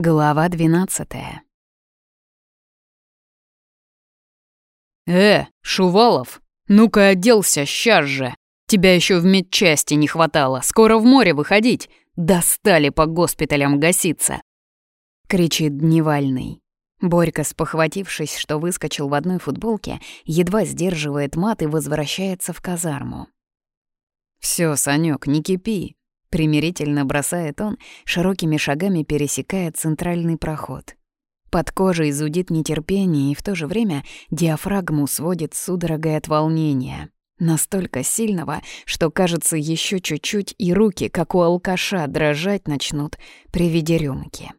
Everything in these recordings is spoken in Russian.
Глава 12 «Э, Шувалов, ну-ка оделся, сейчас же! Тебя еще в медчасти не хватало, скоро в море выходить! Достали по госпиталям гаситься!» Кричит Дневальный. Борька, спохватившись, что выскочил в одной футболке, едва сдерживает мат и возвращается в казарму. Все, Санек, не кипи!» Примирительно бросает он, широкими шагами пересекая центральный проход. Под кожей зудит нетерпение, и в то же время диафрагму сводит судорогой от волнения. Настолько сильного, что, кажется, еще чуть-чуть и руки, как у алкаша, дрожать начнут при виде рюмки.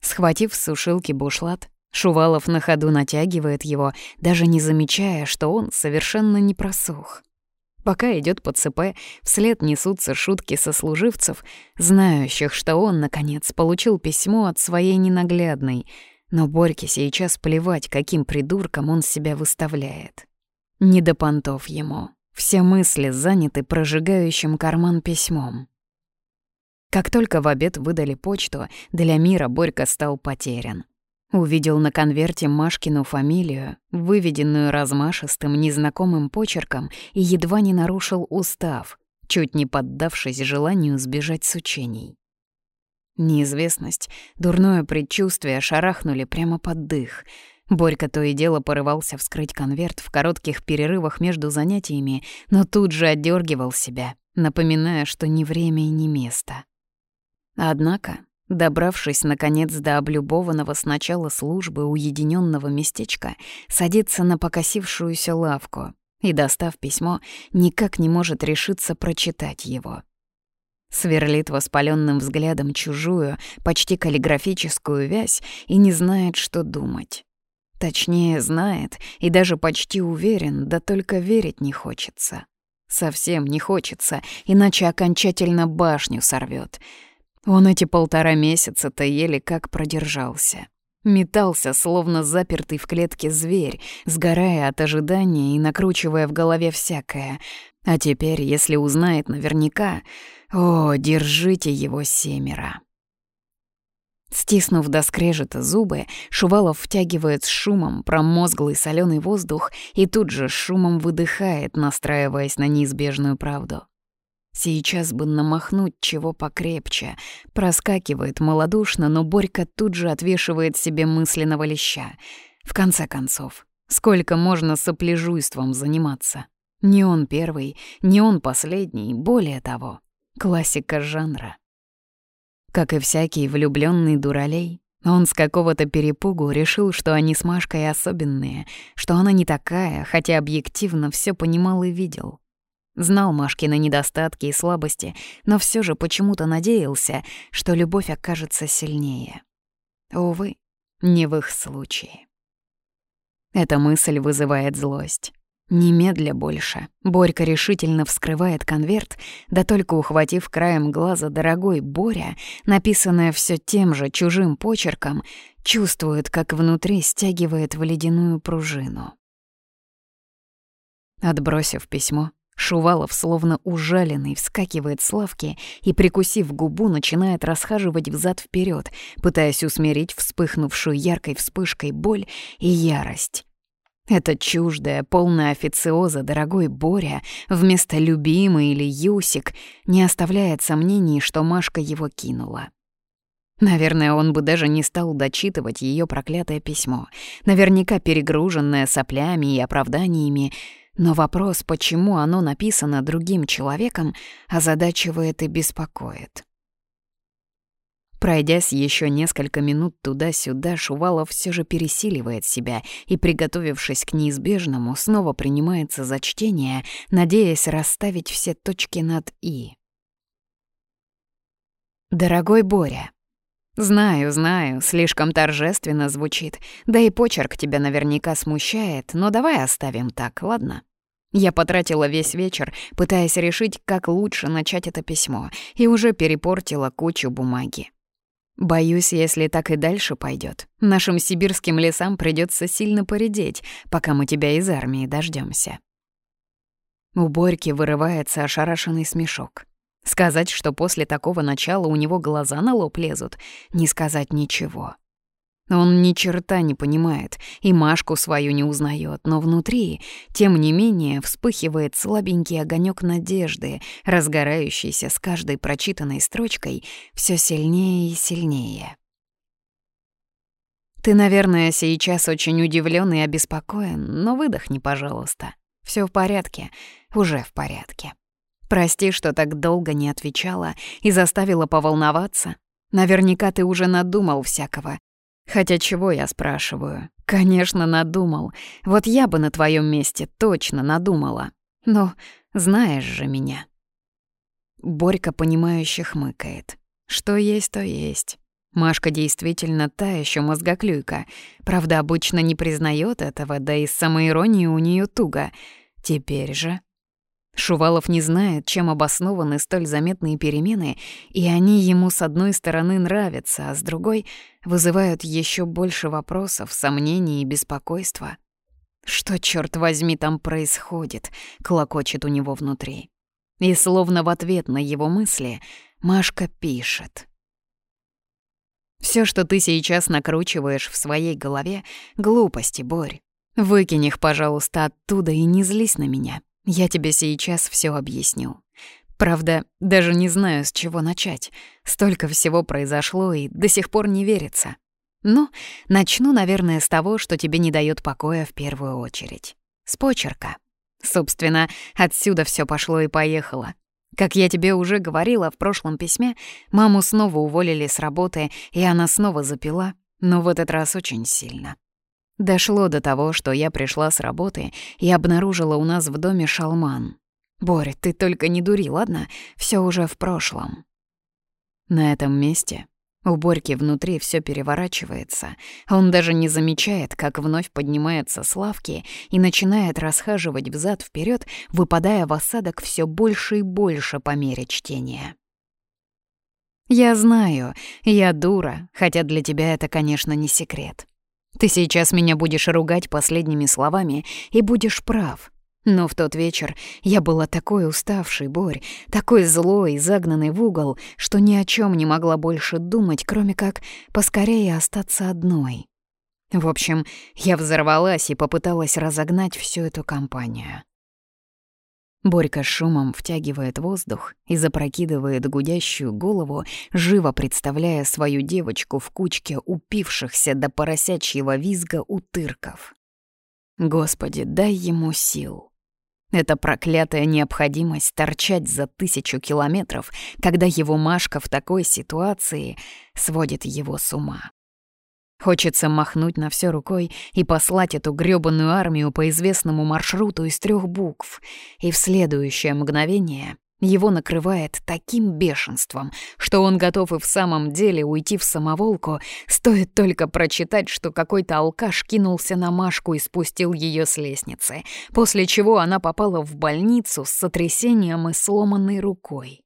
Схватив с сушилки бушлат, Шувалов на ходу натягивает его, даже не замечая, что он совершенно не просух. Пока идет по ЦП, вслед несутся шутки сослуживцев, знающих, что он, наконец, получил письмо от своей ненаглядной. Но Борьке сейчас плевать, каким придурком он себя выставляет. Не до понтов ему. Все мысли заняты прожигающим карман письмом. Как только в обед выдали почту, для мира Борька стал потерян. Увидел на конверте Машкину фамилию, выведенную размашистым незнакомым почерком, и едва не нарушил устав, чуть не поддавшись желанию сбежать с учений. Неизвестность, дурное предчувствие шарахнули прямо под дых. Борька то и дело порывался вскрыть конверт в коротких перерывах между занятиями, но тут же отдергивал себя, напоминая, что ни время и ни место. Однако Добравшись, наконец, до облюбованного с начала службы уединенного местечка, садится на покосившуюся лавку и, достав письмо, никак не может решиться прочитать его. Сверлит воспаленным взглядом чужую, почти каллиграфическую вязь и не знает, что думать. Точнее, знает и даже почти уверен, да только верить не хочется. Совсем не хочется, иначе окончательно башню сорвет — он эти полтора месяца-то еле как продержался. Метался, словно запертый в клетке зверь, сгорая от ожидания и накручивая в голове всякое. А теперь, если узнает наверняка, о, держите его семеро. Стиснув до скрежета зубы, Шувалов втягивает с шумом промозглый соленый воздух и тут же шумом выдыхает, настраиваясь на неизбежную правду. Сейчас бы намахнуть чего покрепче. Проскакивает малодушно, но Борька тут же отвешивает себе мысленного леща. В конце концов, сколько можно сопляжуйством заниматься? Не он первый, не он последний, более того, классика жанра. Как и всякий влюбленный дуралей, он с какого-то перепугу решил, что они с Машкой особенные, что она не такая, хотя объективно все понимал и видел. Знал Машкины недостатки и слабости, но все же почему-то надеялся, что любовь окажется сильнее. Увы, не в их случае. Эта мысль вызывает злость. Немедля больше. Борька решительно вскрывает конверт, да только ухватив краем глаза дорогой Боря, написанное все тем же чужим почерком, чувствует, как внутри стягивает в ледяную пружину. Отбросив письмо, Шувалов, словно ужаленный, вскакивает с лавки и, прикусив губу, начинает расхаживать взад вперед, пытаясь усмирить вспыхнувшую яркой вспышкой боль и ярость. Это чуждая, полная официоза дорогой Боря вместо любимый или Юсик не оставляет сомнений, что Машка его кинула. Наверное, он бы даже не стал дочитывать ее проклятое письмо, наверняка перегруженное соплями и оправданиями, но вопрос, почему оно написано другим человеком, озадачивает и беспокоит. Пройдясь еще несколько минут туда-сюда, Шувалов все же пересиливает себя и, приготовившись к неизбежному, снова принимается за чтение, надеясь расставить все точки над «и». «Дорогой Боря», «Знаю, знаю, слишком торжественно звучит, да и почерк тебя наверняка смущает, но давай оставим так, ладно?» Я потратила весь вечер, пытаясь решить, как лучше начать это письмо, и уже перепортила кучу бумаги. Боюсь, если так и дальше пойдет, нашим сибирским лесам придется сильно поредеть, пока мы тебя из армии дождемся. У Борьки вырывается ошарашенный смешок. Сказать, что после такого начала у него глаза на лоб лезут, не сказать ничего. Он ни черта не понимает и Машку свою не узнает, но внутри, тем не менее, вспыхивает слабенький огонек надежды, разгорающийся с каждой прочитанной строчкой все сильнее и сильнее. Ты, наверное, сейчас очень удивлен и обеспокоен, но выдохни, пожалуйста. Все в порядке, уже в порядке. Прости, что так долго не отвечала и заставила поволноваться. Наверняка ты уже надумал всякого, Хотя чего я спрашиваю? Конечно, надумал. Вот я бы на твоем месте точно надумала. Но знаешь же меня. Борька, понимающе хмыкает. Что есть, то есть. Машка действительно та еще мозгоклюйка. Правда, обычно не признает этого, да и с самоиронией у нее туго. Теперь же Шувалов не знает, чем обоснованы столь заметные перемены, и они ему с одной стороны нравятся, а с другой вызывают еще больше вопросов, сомнений и беспокойства. Что, черт возьми, там происходит, клокочет у него внутри. И словно в ответ на его мысли Машка пишет. Все, что ты сейчас накручиваешь в своей голове, — глупости, Борь. Выкинь их, пожалуйста, оттуда и не злись на меня. Я тебе сейчас все объясню. Правда, даже не знаю, с чего начать. Столько всего произошло и до сих пор не верится. Ну, начну, наверное, с того, что тебе не дает покоя в первую очередь. С почерка. Собственно, отсюда все пошло и поехало. Как я тебе уже говорила в прошлом письме, маму снова уволили с работы, и она снова запила, но в этот раз очень сильно. Дошло до того, что я пришла с работы и обнаружила у нас в доме шалман. «Боря, ты только не дури, ладно? Все уже в прошлом». На этом месте у Борьки внутри все переворачивается. Он даже не замечает, как вновь поднимается с лавки и начинает расхаживать взад вперед, выпадая в осадок все больше и больше по мере чтения. «Я знаю, я дура, хотя для тебя это, конечно, не секрет. Ты сейчас меня будешь ругать последними словами и будешь прав. Но в тот вечер я была такой уставшей, Борь, такой злой и загнанной в угол, что ни о чем не могла больше думать, кроме как поскорее остаться одной. В общем, я взорвалась и попыталась разогнать всю эту компанию. Борька шумом втягивает воздух и запрокидывает гудящую голову, живо представляя свою девочку в кучке упившихся до поросячьего визга утырков. Господи, дай ему сил. Это проклятая необходимость торчать за тысячу километров, когда его Машка в такой ситуации сводит его с ума. Хочется махнуть на все рукой и послать эту грёбаную армию по известному маршруту из трех букв. И в следующее мгновение его накрывает таким бешенством, что он готов и в самом деле уйти в самоволку, стоит только прочитать, что какой-то алкаш кинулся на Машку и спустил ее с лестницы, после чего она попала в больницу с сотрясением и сломанной рукой.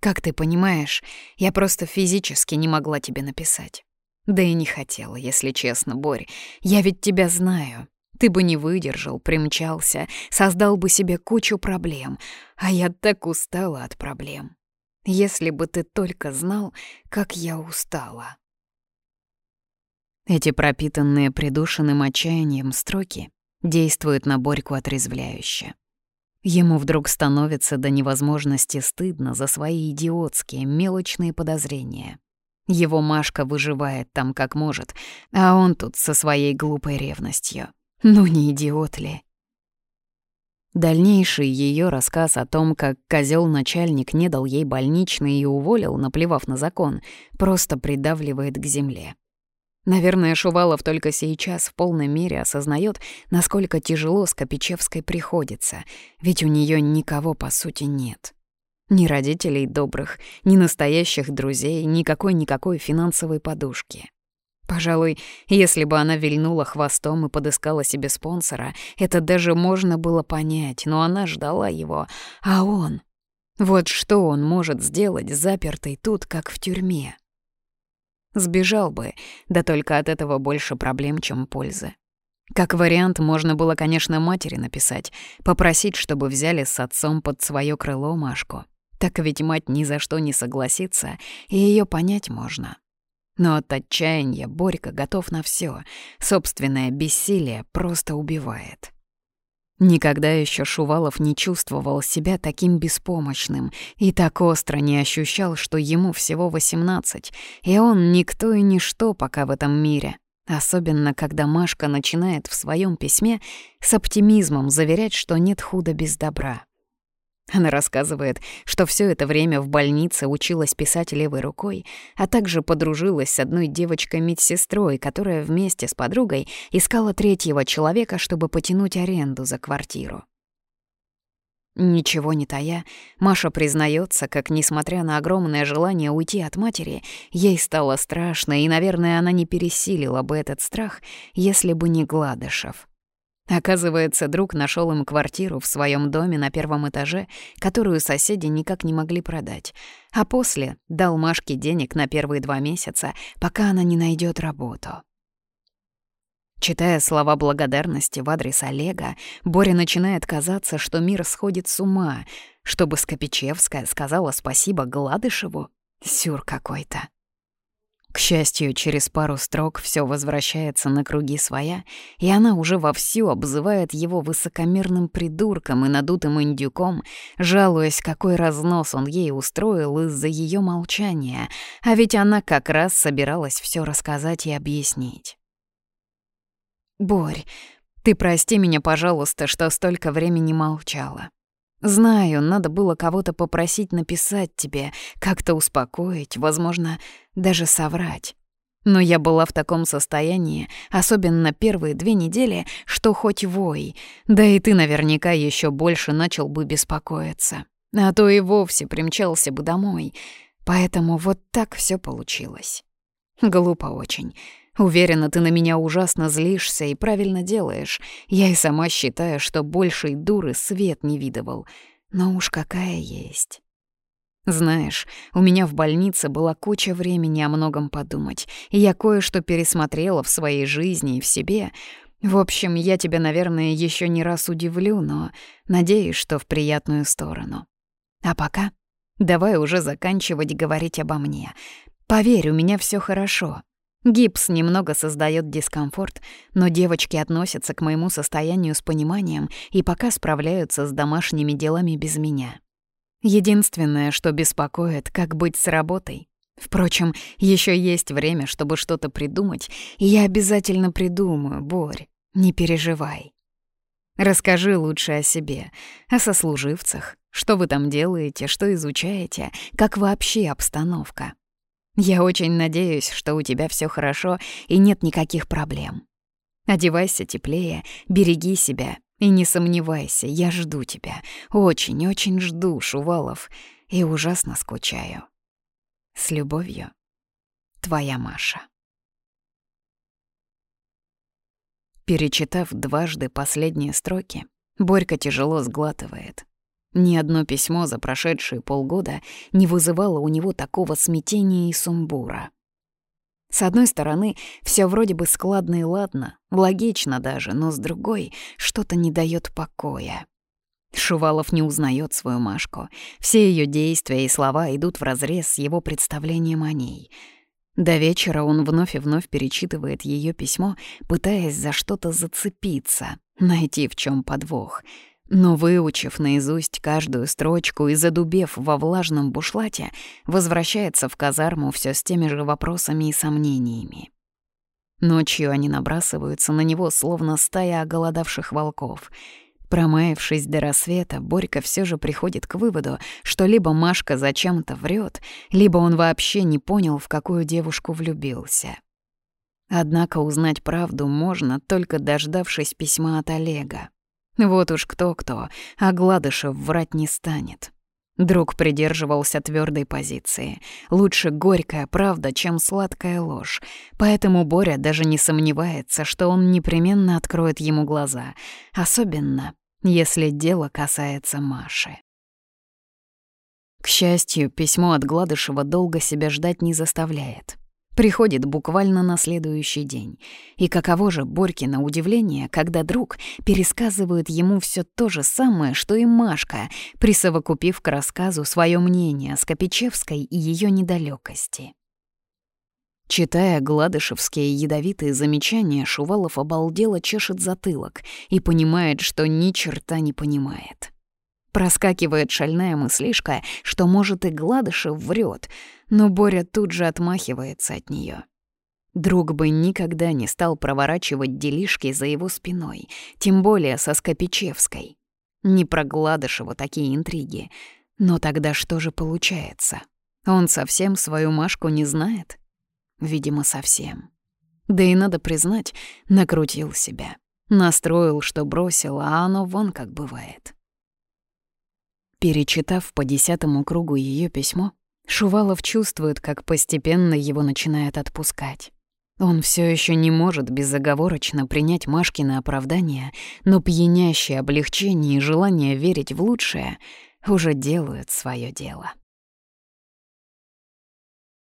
Как ты понимаешь, я просто физически не могла тебе написать. Да и не хотела, если честно, Борь. Я ведь тебя знаю. Ты бы не выдержал, примчался, создал бы себе кучу проблем. А я так устала от проблем. Если бы ты только знал, как я устала. Эти пропитанные придушенным отчаянием строки действуют на Борьку отрезвляюще. Ему вдруг становится до невозможности стыдно за свои идиотские, мелочные подозрения. Его Машка выживает там как может, а он тут со своей глупой ревностью. Ну не идиот ли? Дальнейший ее рассказ о том, как козел начальник не дал ей больничный и уволил, наплевав на закон, просто придавливает к земле. Наверное, Шувалов только сейчас в полной мере осознает, насколько тяжело Скопичевской приходится, ведь у нее никого, по сути, нет. Ни родителей добрых, ни настоящих друзей, никакой-никакой финансовой подушки. Пожалуй, если бы она вильнула хвостом и подыскала себе спонсора, это даже можно было понять, но она ждала его, а он... Вот что он может сделать, запертый тут, как в тюрьме? Сбежал бы, да только от этого больше проблем, чем пользы. Как вариант, можно было, конечно, матери написать, попросить, чтобы взяли с отцом под свое крыло Машку. Так ведь мать ни за что не согласится, и ее понять можно. Но от отчаяния Борька готов на все. Собственное бессилие просто убивает. Никогда еще Шувалов не чувствовал себя таким беспомощным и так остро не ощущал, что ему всего 18, и он никто и ничто пока в этом мире. Особенно, когда Машка начинает в своем письме с оптимизмом заверять, что нет худа без добра. Она рассказывает, что все это время в больнице училась писать левой рукой, а также подружилась с одной девочкой-медсестрой, которая вместе с подругой искала третьего человека, чтобы потянуть аренду за квартиру. Ничего не тая, Маша признается, как, несмотря на огромное желание уйти от матери, ей стало страшно, и, наверное, она не пересилила бы этот страх, если бы не Гладышев. Оказывается, друг нашел им квартиру в своем доме на первом этаже, которую соседи никак не могли продать, а после дал Машке денег на первые два месяца, пока она не найдет работу. Читая слова благодарности в адрес Олега, Боря начинает казаться, что мир сходит с ума, чтобы Скопичевская сказала спасибо Гладышеву. Сюр какой-то. К счастью, через пару строк все возвращается на круги своя, и она уже вовсю обзывает его высокомерным придурком и надутым индюком, жалуясь, какой разнос он ей устроил из-за ее молчания, а ведь она как раз собиралась все рассказать и объяснить. «Борь, ты прости меня, пожалуйста, что столько времени молчала. Знаю, надо было кого-то попросить написать тебе, как-то успокоить, возможно, даже соврать. Но я была в таком состоянии, особенно первые две недели, что хоть вой, да и ты наверняка еще больше начал бы беспокоиться. А то и вовсе примчался бы домой. Поэтому вот так все получилось. Глупо очень. Уверена, ты на меня ужасно злишься и правильно делаешь. Я и сама считаю, что большей дуры свет не видывал. Но уж какая есть. Знаешь, у меня в больнице была куча времени о многом подумать, и я кое-что пересмотрела в своей жизни и в себе. В общем, я тебя, наверное, еще не раз удивлю, но надеюсь, что в приятную сторону. А пока давай уже заканчивать говорить обо мне. Поверь, у меня все хорошо. Гипс немного создает дискомфорт, но девочки относятся к моему состоянию с пониманием и пока справляются с домашними делами без меня. Единственное, что беспокоит, как быть с работой. Впрочем, еще есть время, чтобы что-то придумать, и я обязательно придумаю, Борь, не переживай. Расскажи лучше о себе, о сослуживцах, что вы там делаете, что изучаете, как вообще обстановка. Я очень надеюсь, что у тебя все хорошо и нет никаких проблем. Одевайся теплее, береги себя и не сомневайся, я жду тебя. Очень-очень жду, Шувалов, и ужасно скучаю. С любовью, твоя Маша. Перечитав дважды последние строки, Борька тяжело сглатывает. Ни одно письмо за прошедшие полгода не вызывало у него такого смятения и сумбура. С одной стороны, все вроде бы складно и ладно, логично даже, но с другой что-то не дает покоя. Шувалов не узнает свою Машку. Все ее действия и слова идут вразрез с его представлением о ней. До вечера он вновь и вновь перечитывает ее письмо, пытаясь за что-то зацепиться, найти в чем подвох — но выучив наизусть каждую строчку и задубев во влажном бушлате, возвращается в казарму все с теми же вопросами и сомнениями. Ночью они набрасываются на него, словно стая оголодавших волков. Промаявшись до рассвета, Борька все же приходит к выводу, что либо Машка зачем-то врет, либо он вообще не понял, в какую девушку влюбился. Однако узнать правду можно, только дождавшись письма от Олега. Вот уж кто-кто, а Гладышев врать не станет. Друг придерживался твердой позиции. Лучше горькая правда, чем сладкая ложь. Поэтому Боря даже не сомневается, что он непременно откроет ему глаза. Особенно, если дело касается Маши. К счастью, письмо от Гладышева долго себя ждать не заставляет. Приходит буквально на следующий день. И каково же Борькино удивление, когда друг пересказывает ему все то же самое, что и Машка, присовокупив к рассказу свое мнение о Скопичевской и ее недалекости. Читая гладышевские ядовитые замечания, Шувалов обалдело чешет затылок и понимает, что ни черта не понимает. Проскакивает шальная мыслишка, что, может, и Гладышев врет, но Боря тут же отмахивается от нее. Друг бы никогда не стал проворачивать делишки за его спиной, тем более со Скопичевской. Не про Гладышева такие интриги. Но тогда что же получается? Он совсем свою Машку не знает? Видимо, совсем. Да и надо признать, накрутил себя. Настроил, что бросил, а оно вон как бывает. Перечитав по десятому кругу ее письмо, Шувалов чувствует, как постепенно его начинает отпускать. Он все еще не может безоговорочно принять Машкины оправдания, но пьянящее облегчение и желание верить в лучшее уже делают свое дело.